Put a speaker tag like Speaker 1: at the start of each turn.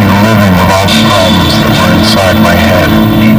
Speaker 1: living with all the problems that were inside my head.